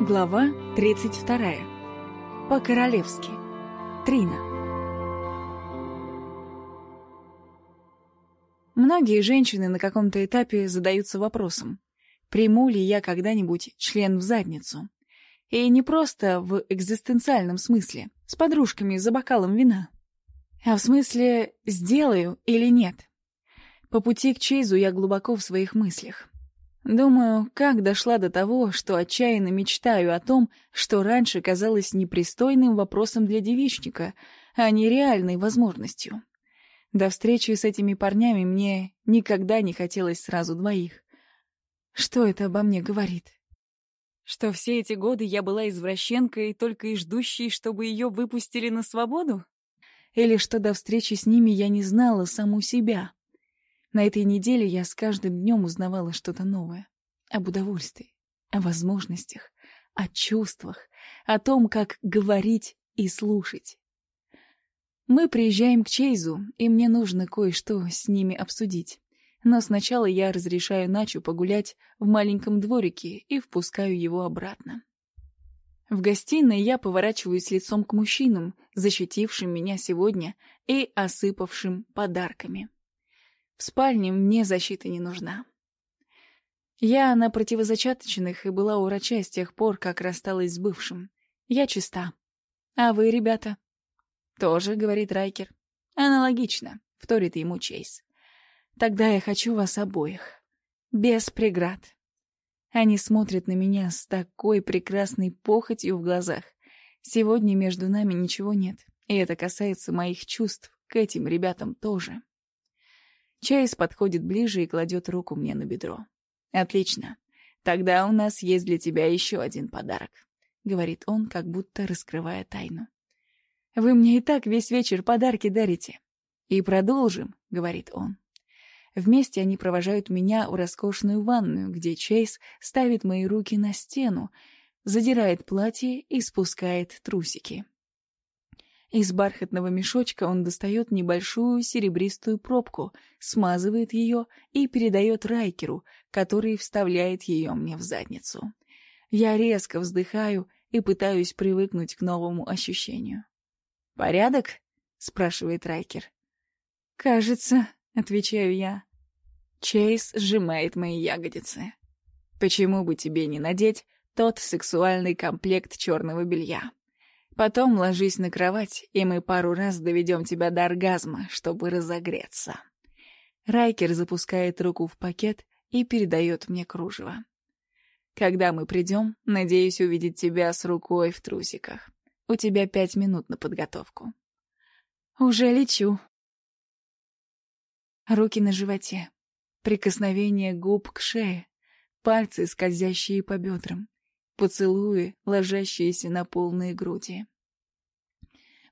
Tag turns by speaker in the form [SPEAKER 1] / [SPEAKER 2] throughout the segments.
[SPEAKER 1] Глава 32. По-королевски. Трина. Многие женщины на каком-то этапе задаются вопросом, приму ли я когда-нибудь член в задницу. И не просто в экзистенциальном смысле, с подружками за бокалом вина, а в смысле сделаю или нет. По пути к Чейзу я глубоко в своих мыслях. Думаю, как дошла до того, что отчаянно мечтаю о том, что раньше казалось непристойным вопросом для девичника, а не реальной возможностью. До встречи с этими парнями мне никогда не хотелось сразу двоих. Что это обо мне говорит? Что все эти годы я была извращенкой, только и ждущей, чтобы ее выпустили на свободу? Или что до встречи с ними я не знала саму себя? На этой неделе я с каждым днем узнавала что-то новое. Об удовольствии, о возможностях, о чувствах, о том, как говорить и слушать. Мы приезжаем к Чейзу, и мне нужно кое-что с ними обсудить. Но сначала я разрешаю Начу погулять в маленьком дворике и впускаю его обратно. В гостиной я поворачиваюсь лицом к мужчинам, защитившим меня сегодня и осыпавшим подарками. В спальне мне защита не нужна. Я на противозачаточных и была у врача с тех пор, как рассталась с бывшим. Я чиста. А вы, ребята? Тоже, говорит Райкер. Аналогично, вторит ему Чейз. Тогда я хочу вас обоих. Без преград. Они смотрят на меня с такой прекрасной похотью в глазах. Сегодня между нами ничего нет, и это касается моих чувств к этим ребятам тоже. Чейз подходит ближе и кладет руку мне на бедро. «Отлично. Тогда у нас есть для тебя еще один подарок», — говорит он, как будто раскрывая тайну. «Вы мне и так весь вечер подарки дарите». «И продолжим», — говорит он. Вместе они провожают меня в роскошную ванную, где Чейз ставит мои руки на стену, задирает платье и спускает трусики. Из бархатного мешочка он достает небольшую серебристую пробку, смазывает ее и передает Райкеру, который вставляет ее мне в задницу. Я резко вздыхаю и пытаюсь привыкнуть к новому ощущению. «Порядок?» — спрашивает Райкер. «Кажется», — отвечаю я. Чейз сжимает мои ягодицы. «Почему бы тебе не надеть тот сексуальный комплект черного белья?» Потом ложись на кровать, и мы пару раз доведем тебя до оргазма, чтобы разогреться. Райкер запускает руку в пакет и передает мне кружево. Когда мы придем, надеюсь увидеть тебя с рукой в трусиках. У тебя пять минут на подготовку. Уже лечу. Руки на животе. Прикосновение губ к шее. Пальцы, скользящие по бедрам поцелуи, ложащиеся на полные груди.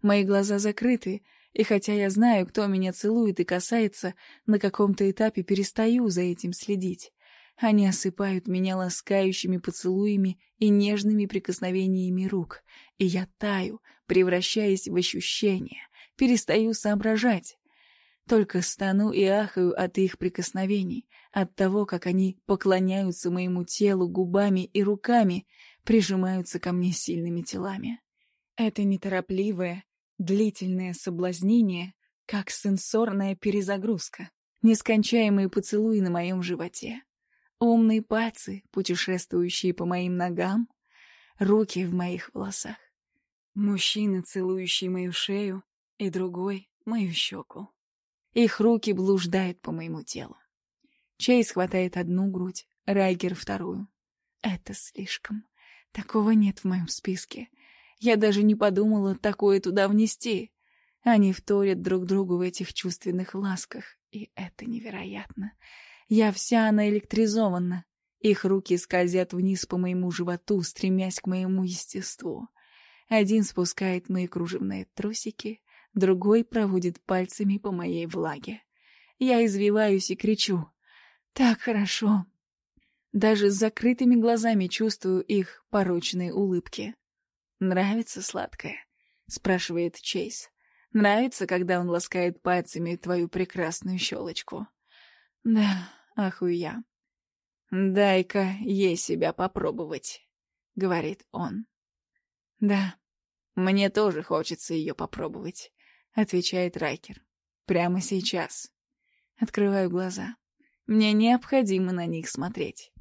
[SPEAKER 1] Мои глаза закрыты, и хотя я знаю, кто меня целует и касается, на каком-то этапе перестаю за этим следить. Они осыпают меня ласкающими поцелуями и нежными прикосновениями рук, и я таю, превращаясь в ощущение, перестаю соображать. Только стану и ахаю от их прикосновений, от того, как они поклоняются моему телу губами и руками, прижимаются ко мне сильными телами. Это неторопливое, длительное соблазнение, как сенсорная перезагрузка, нескончаемые поцелуи на моем животе, умные пальцы, путешествующие по моим ногам, руки в моих волосах, мужчина, целующий мою шею, и другой — мою щеку. Их руки блуждают по моему телу. Чейз хватает одну грудь, Райгер — вторую. Это слишком. Такого нет в моем списке. Я даже не подумала такое туда внести. Они вторят друг другу в этих чувственных ласках, и это невероятно. Я вся наэлектризована. Их руки скользят вниз по моему животу, стремясь к моему естеству. Один спускает мои кружевные трусики, другой проводит пальцами по моей влаге. Я извиваюсь и кричу. «Так хорошо!» Даже с закрытыми глазами чувствую их порочные улыбки. «Нравится сладкое?» — спрашивает Чейз. «Нравится, когда он ласкает пальцами твою прекрасную щелочку?» «Да, ахую я. Дай-ка ей себя попробовать». — говорит он. «Да, мне тоже хочется ее попробовать», — отвечает Райкер. «Прямо сейчас». Открываю глаза. Мне необходимо на них смотреть.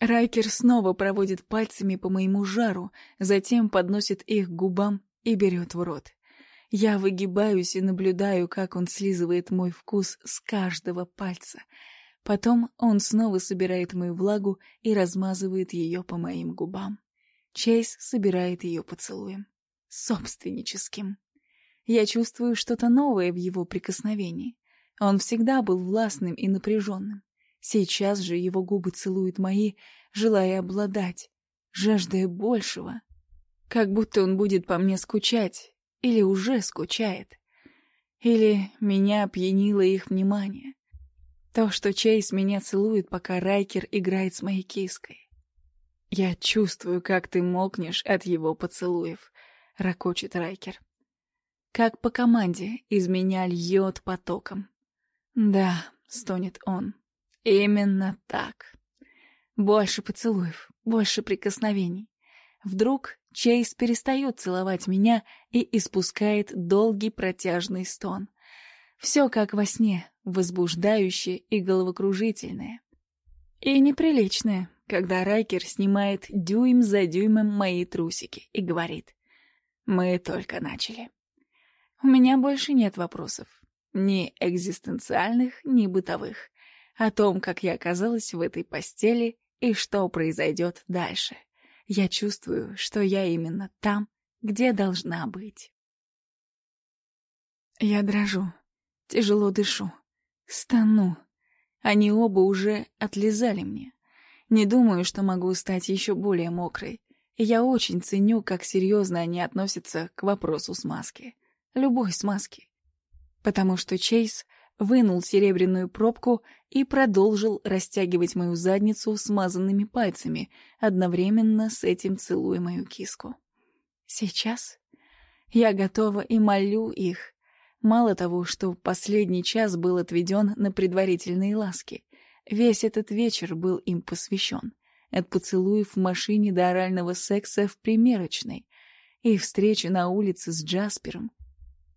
[SPEAKER 1] Райкер снова проводит пальцами по моему жару, затем подносит их к губам и берет в рот. Я выгибаюсь и наблюдаю, как он слизывает мой вкус с каждого пальца. Потом он снова собирает мою влагу и размазывает ее по моим губам. Чейз собирает ее поцелуем. Собственническим. Я чувствую что-то новое в его прикосновении. Он всегда был властным и напряженным. Сейчас же его губы целуют мои, желая обладать, жаждая большего. Как будто он будет по мне скучать, или уже скучает. Или меня опьянило их внимание. То, что Чейз меня целует, пока Райкер играет с моей киской. «Я чувствую, как ты мокнешь от его поцелуев», — ракочет Райкер. Как по команде из меня льет потоком. «Да», — стонет он, — «именно так. Больше поцелуев, больше прикосновений. Вдруг Чейз перестает целовать меня и испускает долгий протяжный стон. Все как во сне, возбуждающее и головокружительное. И неприличное, когда Райкер снимает дюйм за дюймом мои трусики и говорит «Мы только начали». У меня больше нет вопросов. Ни экзистенциальных, ни бытовых. О том, как я оказалась в этой постели и что произойдет дальше. Я чувствую, что я именно там, где должна быть. Я дрожу, тяжело дышу, стану. Они оба уже отлизали мне. Не думаю, что могу стать еще более мокрой. Я очень ценю, как серьезно они относятся к вопросу смазки. Любой смазки потому что Чейз вынул серебряную пробку и продолжил растягивать мою задницу смазанными пальцами, одновременно с этим целуя мою киску. Сейчас я готова и молю их. Мало того, что последний час был отведен на предварительные ласки, весь этот вечер был им посвящен. От поцелуев в машине до орального секса в примерочной и встречи на улице с Джаспером,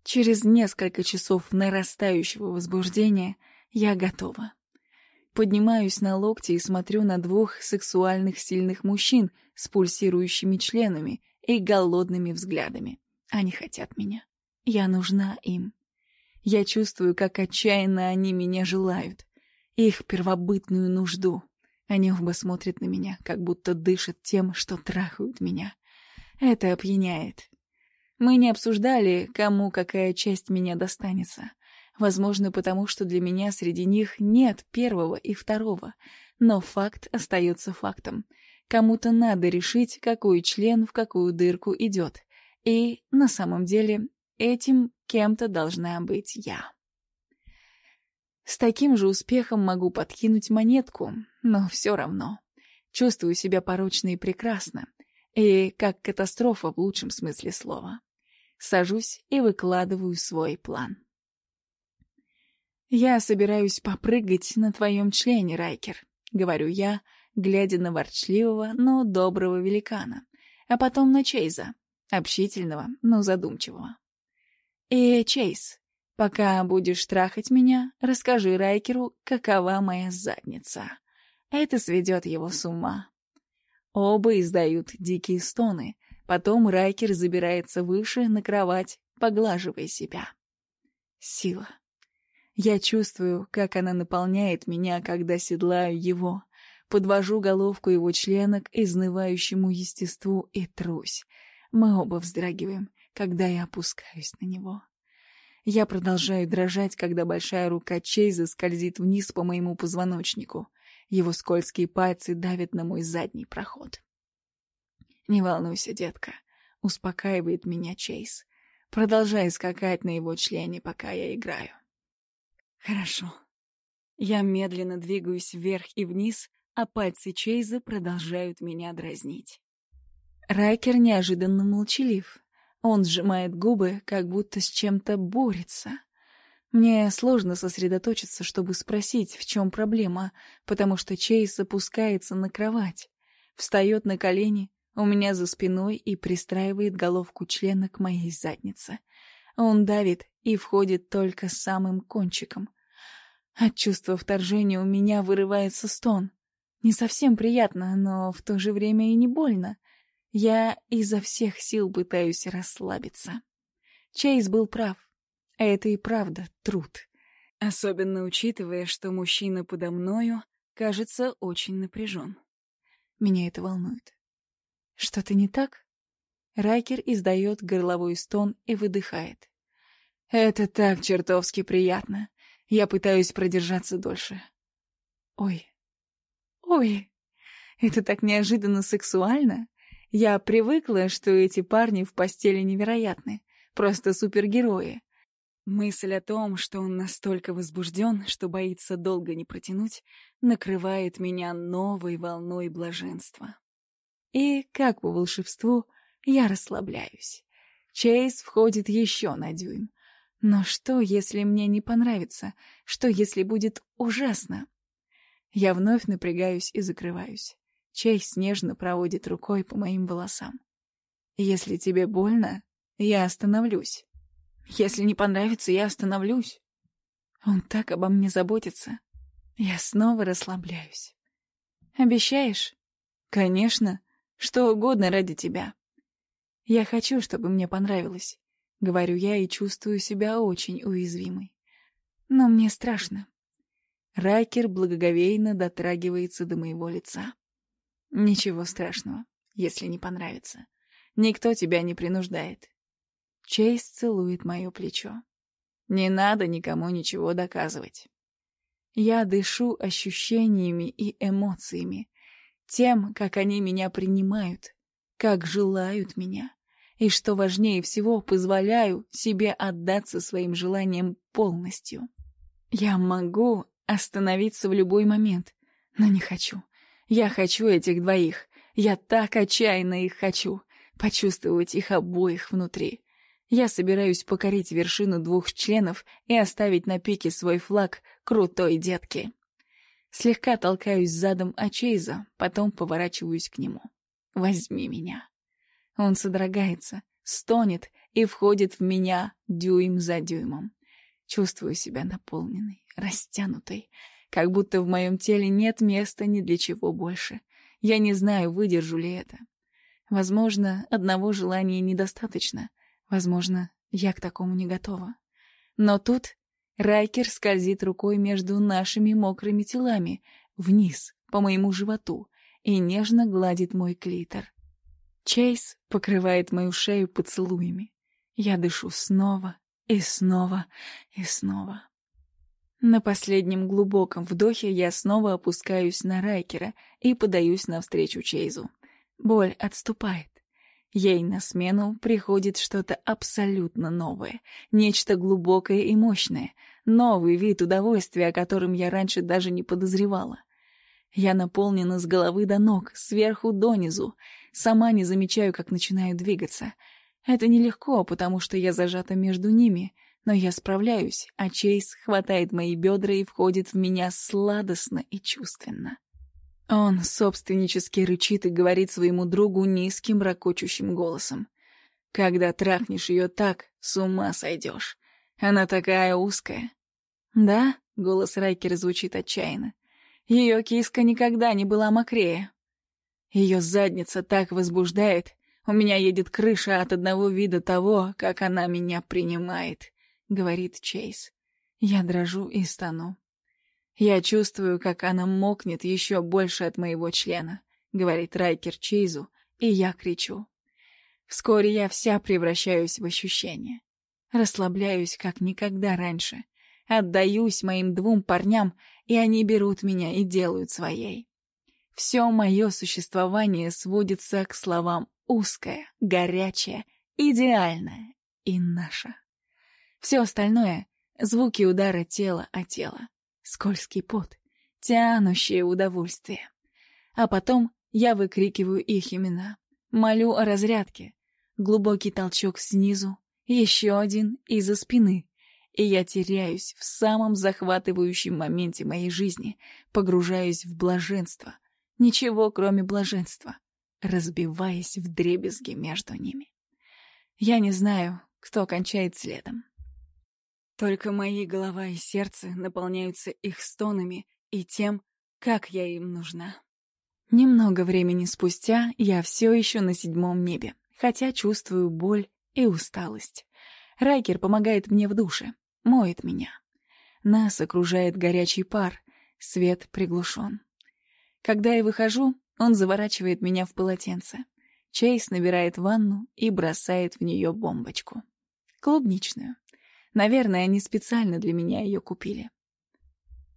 [SPEAKER 1] Через несколько часов нарастающего возбуждения я готова. Поднимаюсь на локти и смотрю на двух сексуальных сильных мужчин с пульсирующими членами и голодными взглядами. Они хотят меня. Я нужна им. Я чувствую, как отчаянно они меня желают. Их первобытную нужду. Они оба смотрят на меня, как будто дышат тем, что трахают меня. Это опьяняет. Мы не обсуждали, кому какая часть меня достанется. Возможно, потому что для меня среди них нет первого и второго. Но факт остается фактом. Кому-то надо решить, какой член в какую дырку идет. И, на самом деле, этим кем-то должна быть я. С таким же успехом могу подкинуть монетку, но все равно. Чувствую себя порочно и прекрасно. И как катастрофа в лучшем смысле слова. Сажусь и выкладываю свой план. «Я собираюсь попрыгать на твоем члене, Райкер», — говорю я, глядя на ворчливого, но доброго великана, а потом на Чейза, общительного, но задумчивого. «И, Чейз, пока будешь трахать меня, расскажи Райкеру, какова моя задница. Это сведет его с ума». Оба издают дикие стоны, Потом Райкер забирается выше, на кровать, поглаживая себя. Сила. Я чувствую, как она наполняет меня, когда седлаю его. Подвожу головку его члена к изнывающему естеству и трусь. Мы оба вздрагиваем, когда я опускаюсь на него. Я продолжаю дрожать, когда большая рука Чейза скользит вниз по моему позвоночнику. Его скользкие пальцы давят на мой задний проход. «Не волнуйся, детка», — успокаивает меня Чейз. «Продолжай скакать на его члене, пока я играю». «Хорошо». Я медленно двигаюсь вверх и вниз, а пальцы Чейза продолжают меня дразнить. Райкер неожиданно молчалив. Он сжимает губы, как будто с чем-то борется. Мне сложно сосредоточиться, чтобы спросить, в чем проблема, потому что Чейз опускается на кровать, встает на колени, у меня за спиной и пристраивает головку члена к моей заднице. Он давит и входит только самым кончиком. От чувства вторжения у меня вырывается стон. Не совсем приятно, но в то же время и не больно. Я изо всех сил пытаюсь расслабиться. Чейз был прав. Это и правда труд. Особенно учитывая, что мужчина подо мною, кажется, очень напряжен. Меня это волнует. Что-то не так? Райкер издает горловой стон и выдыхает. Это так чертовски приятно. Я пытаюсь продержаться дольше. Ой. Ой. Это так неожиданно сексуально. Я привыкла, что эти парни в постели невероятны. Просто супергерои. Мысль о том, что он настолько возбужден, что боится долго не протянуть, накрывает меня новой волной блаженства. И, как по волшебству, я расслабляюсь. Чейз входит еще на дюйм. Но что, если мне не понравится? Что, если будет ужасно? Я вновь напрягаюсь и закрываюсь. Чейз нежно проводит рукой по моим волосам. Если тебе больно, я остановлюсь. Если не понравится, я остановлюсь. Он так обо мне заботится. Я снова расслабляюсь. Обещаешь? Конечно. Что угодно ради тебя. Я хочу, чтобы мне понравилось. Говорю я и чувствую себя очень уязвимой. Но мне страшно. Райкер благоговейно дотрагивается до моего лица. Ничего страшного, если не понравится. Никто тебя не принуждает. Чейз целует мое плечо. Не надо никому ничего доказывать. Я дышу ощущениями и эмоциями, тем, как они меня принимают, как желают меня, и, что важнее всего, позволяю себе отдаться своим желаниям полностью. Я могу остановиться в любой момент, но не хочу. Я хочу этих двоих. Я так отчаянно их хочу. Почувствовать их обоих внутри. Я собираюсь покорить вершину двух членов и оставить на пике свой флаг крутой детки. Слегка толкаюсь задом о Чейза, потом поворачиваюсь к нему. «Возьми меня». Он содрогается, стонет и входит в меня дюйм за дюймом. Чувствую себя наполненной, растянутой, как будто в моем теле нет места ни для чего больше. Я не знаю, выдержу ли это. Возможно, одного желания недостаточно. Возможно, я к такому не готова. Но тут Райкер скользит рукой между нашими мокрыми телами, вниз, по моему животу, и нежно гладит мой клитор. Чейз покрывает мою шею поцелуями. Я дышу снова и снова и снова. На последнем глубоком вдохе я снова опускаюсь на Райкера и подаюсь навстречу Чейзу. Боль отступает. Ей на смену приходит что-то абсолютно новое, нечто глубокое и мощное, новый вид удовольствия, о котором я раньше даже не подозревала. Я наполнена с головы до ног, сверху донизу, сама не замечаю, как начинаю двигаться. Это нелегко, потому что я зажата между ними, но я справляюсь, а Чейз хватает мои бедра и входит в меня сладостно и чувственно. Он собственнически рычит и говорит своему другу низким, ракочущим голосом. «Когда трахнешь ее так, с ума сойдешь. Она такая узкая». «Да?» — голос Райкера звучит отчаянно. «Ее киска никогда не была мокрее. Ее задница так возбуждает, у меня едет крыша от одного вида того, как она меня принимает», — говорит Чейз. Я дрожу и стану. «Я чувствую, как она мокнет еще больше от моего члена», — говорит Райкер Чейзу, и я кричу. Вскоре я вся превращаюсь в ощущение. Расслабляюсь, как никогда раньше. Отдаюсь моим двум парням, и они берут меня и делают своей. Все мое существование сводится к словам «узкое», «горячее», «идеальное» и «наше». Все остальное — звуки удара тела о тело скользкий пот, тянущее удовольствие. А потом я выкрикиваю их имена, молю о разрядке. Глубокий толчок снизу, еще один из-за спины, и я теряюсь в самом захватывающем моменте моей жизни, погружаюсь в блаженство. Ничего, кроме блаженства. разбиваясь в дребезги между ними. Я не знаю, кто кончает следом. Только мои голова и сердце наполняются их стонами и тем, как я им нужна. Немного времени спустя я все еще на седьмом небе, хотя чувствую боль и усталость. Райкер помогает мне в душе, моет меня. Нас окружает горячий пар, свет приглушен. Когда я выхожу, он заворачивает меня в полотенце. Чейз набирает ванну и бросает в нее бомбочку. Клубничную. Наверное, они специально для меня ее купили.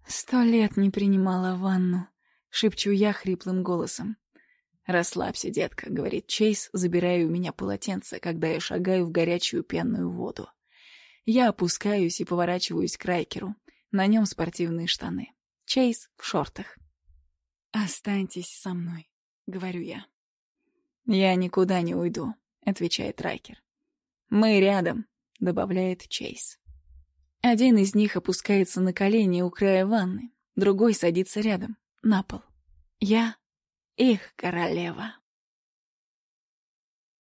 [SPEAKER 1] Сто лет не принимала ванну. Шепчу я хриплым голосом. «Расслабься, детка», — говорит Чейз, забирая у меня полотенце, когда я шагаю в горячую пенную воду. Я опускаюсь и поворачиваюсь к Райкеру. На нем спортивные штаны. Чейз в шортах. «Останьтесь со мной», — говорю я. «Я никуда не уйду», — отвечает Райкер. «Мы рядом», — добавляет Чейз. Один из них опускается на колени у края ванны, другой садится рядом на пол. Я их королева.